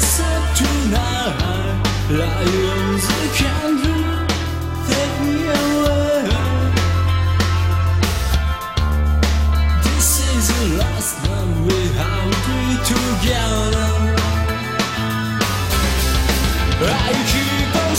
set tonight Lions take me away This is the last we be together. I keep on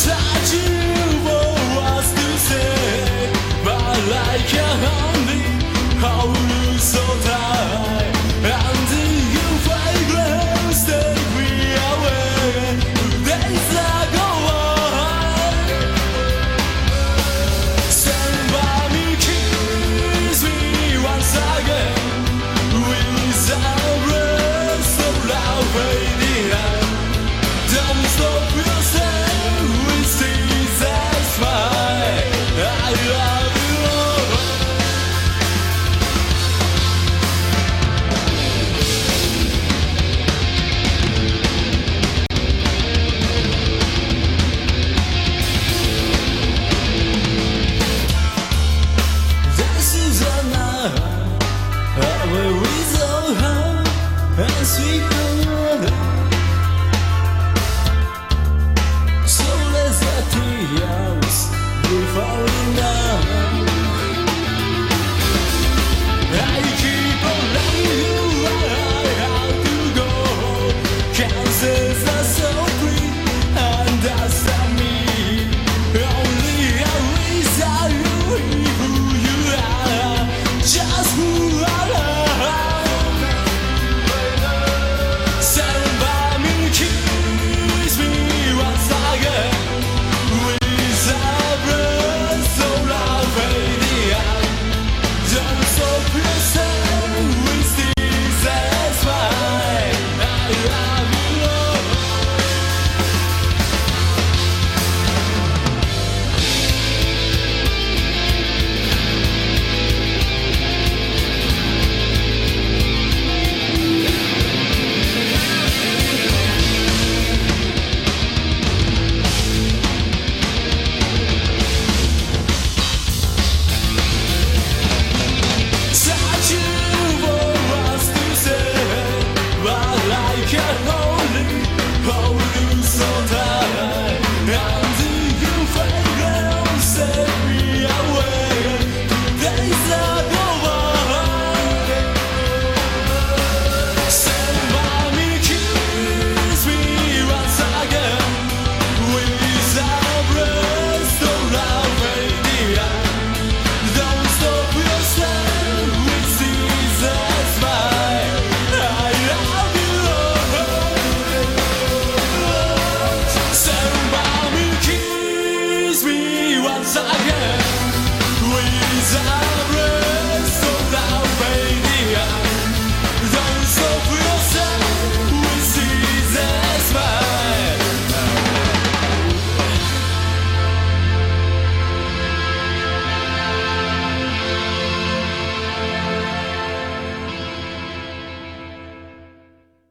and sweet. can only hold you so tight.